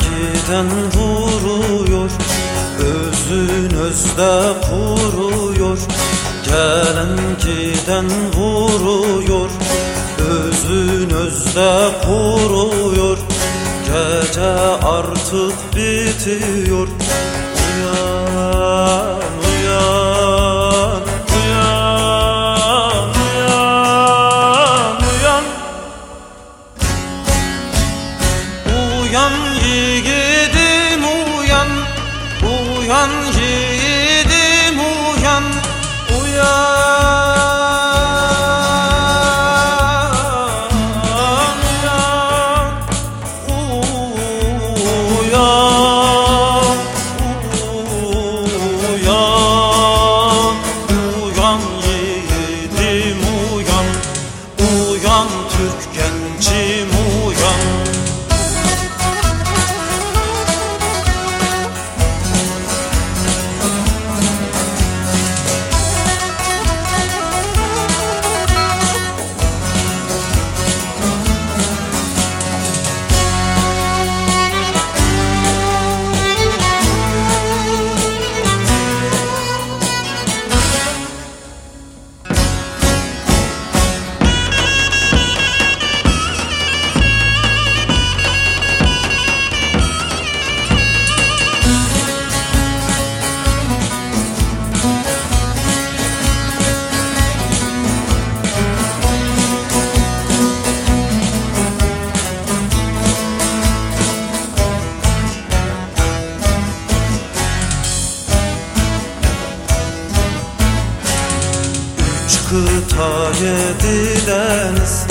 giden vuruyor Özün özde kuruyor. Gelen giden vuruyor Özün özde kuruyor. Gece artık bitiyor. Uyan, Uyan kıta yedi deniz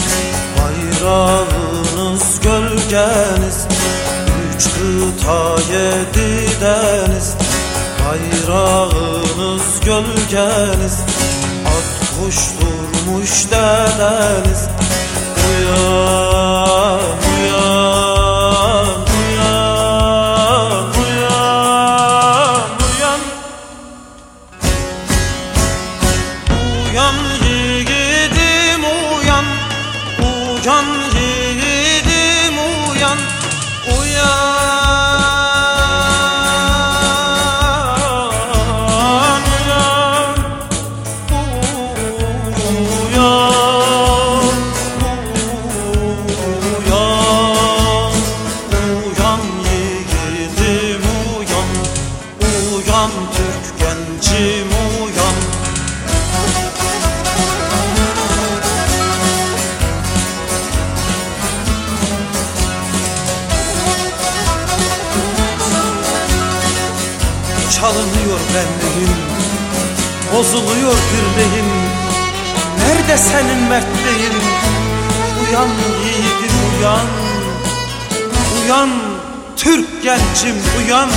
Bayrağınız gölgeniz. Üç kıta yedi deniz Bayrağınız gölgeniz. At koşturmuş dedeniz. Uyan, uyan, Uyan yiğidim uyan Uyan Çalınıyor benliğim Bozuluyor birliğim Nerede senin mertliğin? Uyan yiğidim uyan. Uyan Türk gencim uyan